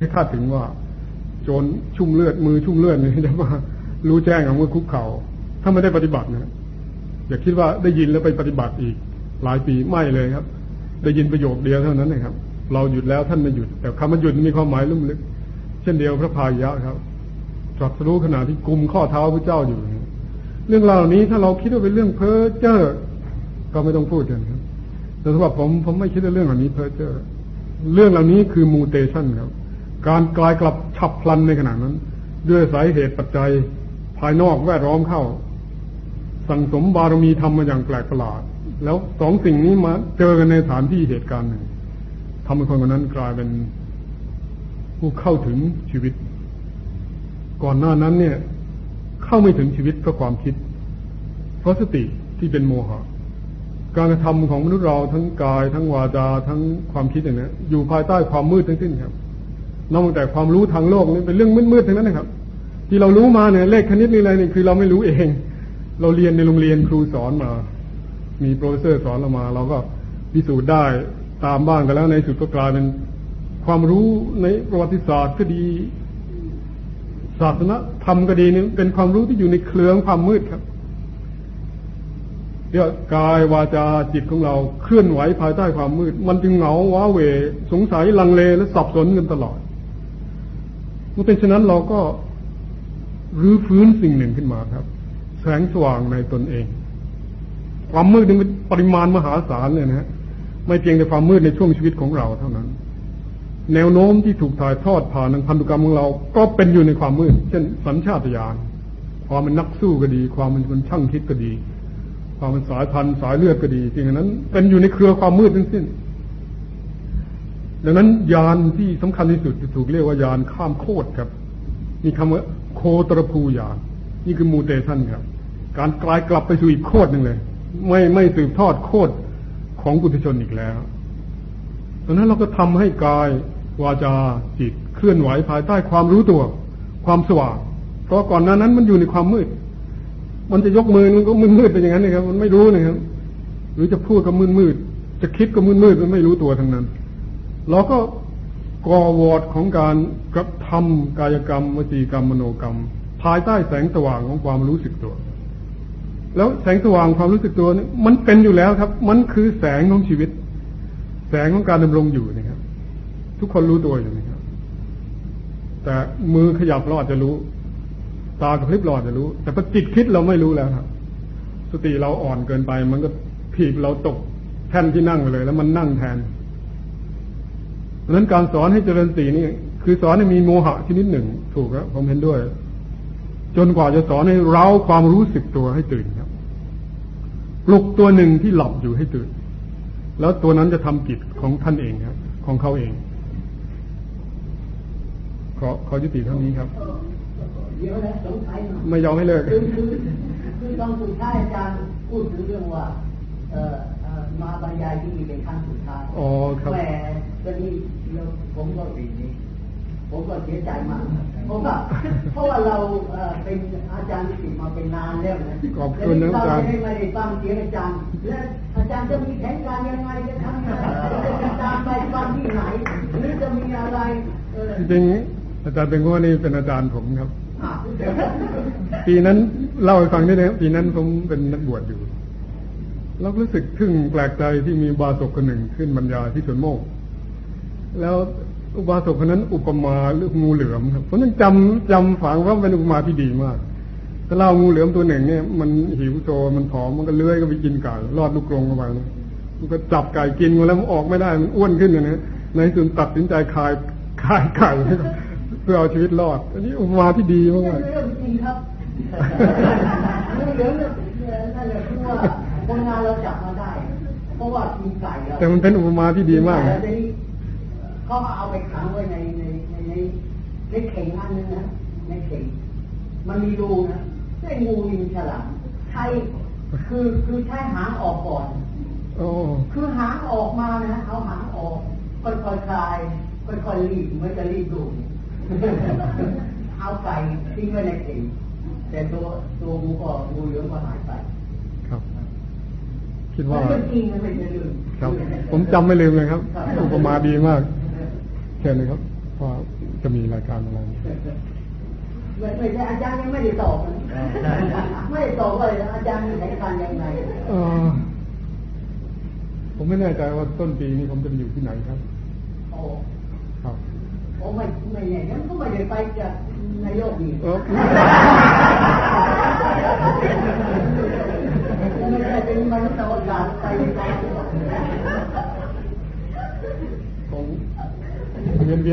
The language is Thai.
ให้คาดถึงว่า โจรชุ่มเลือดมือชุ่มเลือดนี่จะมารู้แจ้งของมือคุกเขา่าถ้าไม่ได้ปฏิบัตินะอย่าคิดว่าได้ยินแล้วไปปฏิบัติอีก หลายปีไม่เลยครับ ได้ยินประโยคเดียวเท่านั้นนะครับ เราหยุดแล้วท่านไม่หยุด แต่คำว่าหยุดมีความหมายลุ่มลึก เช่นเดียวพระพายะครับตรัสรู้ขณะที่กุมข้อเท้าพระเจ้าอยู่ เรื่องราวเหล่านี้ถ้าเราคิดว่าเป็นเรื่องเพ้อเจ้อก็ไม่ต้องพูดกันครับแต่สำหรับผมผมไม่คิดว่าเรื่องเหล่านี้เพ้อเจ้อเรื่องเหล่านี้คือมูเตชันครับ การกลายกลับฉับพลันในขณะนั้น ด้วยสายเหตุปัจจัยภายนอกแวดล้อมเข้า สั่งสมบารมีทำมาอย่างแปลกประหลาด แล้วสองสิ่งนี้มาเจอกันในสถานที่เหตุการณ์หนึ่งทำให้คนคนนั้นกลายเป็นผู้เข้าถึงชีวิต ก่อนหน้านั้นเนี่ย เข้าไม่ถึงชีวิตเพราะความคิด เพราะสติที่เป็นโมหะการกระทำของมนุษย์เราทั้งกาย ทั้งวาจาทั้งความคิดอย่างนี้อยู่ภายใต้ความมืดทั้งสิ้นครับ นอกจากความรู้ทางโลกนี่เป็นเรื่องมืดๆทั้งนั้นนะครับ ที่เรารู้มาเนี่ยเลขคณิตนี่อะไรนี่คือเราไม่รู้เอง เราเรียนในโรงเรียนครูสอนมา มี professor สอนเรามา เราก็พิสูจน์ได้ตามบ้างกันแล้วในสุดก็กลายเป็นความรู้ในประวัติศาสตร์ก็ดีศาสนาธรรมก็ดีนี่เป็นความรู้ที่อยู่ในเครือความมืดครับเรียกกายวาจาจิตของเราเคลื่อนไหวภายใต้ความมืด มันจึงเหงาว้าเหวสงสัยลังเลและสับสนกันตลอด เมื่อเป็นฉะนั้นเราก็รื้อฟื้นสิ่งหนึ่งขึ้นมาครับ แสงสว่างในตนเอง ความมืดนี่เป็นปริมาณมหาศาลเลยนะฮะไม่เพียงแต่ความมืดในช่วงชีวิตของเราเท่านั้น แนวโน้มที่ถูกถ่ายทอดผ่านทางพันธุกรรมของเรา ก็เป็นอยู่ในความมืด เช่น สัญชาตญาณความเป็นนักสู้ก็ดี ความเป็นคนช่างคิดก็ดี ความเป็นสายพันธุ์สายเลือดก็ดีสิ่งนั้น เป็นอยู่ในเครือความมืดทั้งสิ้น ดังนั้นยานที่สำคัญที่สุดถูกเรียกว่ายานข้ามโคตรครับมีคำว่าโคตรภูยานนี่คือมูเตชันครับ การกลายกลับไปสู่อีกโคตรหนึ่งเลย ไม่ไม่สืบทอดโคตรของปุถุชนอีกแล้วดังนั้นเราก็ทำให้กายวาจาจิตเคลื่อนไหวภายใต้ความรู้ตัว ความสว่าง เพราะก่อนหน้านั้นมันอยู่ในความมืด มันจะยกมือมันก็มืดมืดเป็นอย่างนั้นนะครับ มันไม่รู้นะครับ หรือจะพูดก็มืดมืดจะคิดก็มืดมืดมันไม่รู้ตัวทั้งนั้น เราก็ก่อวอดของการกระทำกายกรรมวจีกรรมมโนกรรม ภายใต้แสงสว่างของความรู้สึกตัว แล้วแสงสว่างความรู้สึกตัวนี่มันเป็นอยู่แล้วครับ มันคือแสงของชีวิต แสงของการดำรงอยู่นะครับ ทุกคนรู้ตัวอยู่นะครับ แต่มือขยับเราอาจจะรู้ ตากระพริบเราอาจจะรู้ แต่พอจิตคิดเราไม่รู้แล้วครับ สติเราอ่อนเกินไป มันก็ถีบเราตกแท่นที่นั่งไปเลย แล้วมันนั่งแทน ดังนั้นการสอนให้เจริญสีนี่ คือสอนให้มีโมหะชนิดหนึ่ง ถูกครับผมเห็นด้วย จนกว่าจะสอนให้เราความรู้สึกตัวให้ตื่นครับปลุกตัวหนึ่งที่หลับอยู่ให้ตื่น แล้วตัวนั้นจะทำกิจของท่านเองครับ ของเขาเอง ขอขอยุติเท่านี้ครับเดี๋ยวนะสงสัยหน่อยไม่ยอมให้เลิกคือคือตอนสุดท้ายอาจารย์พูดถึงเรื่องว่า เอ่อมาบรรยายที่นี่เป็นครั้งสุดท้ายอ๋อครับแหมต อนนี้เราผมก็ปีนี้ผมก็เสียใจมากเพราะว่าเพราะว่าเราเอ่อเป็นอาจารย์นิสิตมาเป็นนานแล้วนะขอบคุณนะอาจารย์เไม่ได้ฟังเสียงอาจารย์ และอาจารย์จะมีแผนการยังไงจะทำยังไงจะติดตามไปฟังที่ไหนหรือจะมีอะไรเออจริงๆอาจารย์เป็นว่านี่เป็นอาจารย์ผมครับอะปีนั้นเล่าให้ฟังนิดนะครับปีนั้นผมเป็นนักบวชอยู่แล้วรู้สึกทึ่งแปลกใจที่มีบาศกคนหนึ่งขึ้นบรรยายที่สวนโมก แล้วอุบาสกคนนั้นอุปมาเรื่องงูเหลือมครับผมยังจำจำฝังว่าเป็นอุปมาที่ดีมากถ้าเล่างูเหลือมตัวหนึ่งเนี่ย มันหิวโซมันผอมมันก็เลื้อยก็ไปกินไก่รอดลูกกรงเข้าไปนะมันก็จับไก่กินแล้วมันออกไม่ได้มันอ้วนขึ้นอย่างนี้ในที่สุดตัดสินใจคายคายไก่เพื่อเอาชีวิตรอด อันนี้อุปมาที่ดีมากเรื่องจริงครับเรื่องเรื่องนั่นแหละคือว่าคนงานเราจับมาได้ เพราะว่ากินไก่เราแต่มันเป็นอุปมาที่ดีมากแล้วทีนี้เขา ก็เอาไปขังไว้ในในในในในเข่งอันนึงนะในเข่งมันมีรูนะไอ้งูมีฉลามใช้คือคือใช้หางออกก่อนโอ้คือหางออกมานะเอาหางออกค่อยๆคลายค่อยๆรีบเหมือนจะรีบดูดเอาไก่ทิ้งไว้ในเข่งแต่ตัวตัวงูก็งูเหลือมก็หายไปครับคิดมัว่านเรื่องจริงมันไม่ใช่เรื่องครับ ผมจำไม่ลืมเลยครับอุปมาดีมาก แค่นี้ครับว่ามีรายการอะไรไม่ไม่ใช่อาจารย์ยังไม่ได้ตอบนะไม่ได้ตอบว่าอาจารย์มีแผนการยังไงเออผมไม่แน่ใจว่าต้นปีนี้ผมจะไปอยู่ที่ไหนครับโอ้ครับโอ้ไม่ไม่เนี่ยงั้นก็ไม่ได้ไปจากนายกนี่เออไม่ใช่เป็นมนุษย์อวกาศไปในการ ผม เ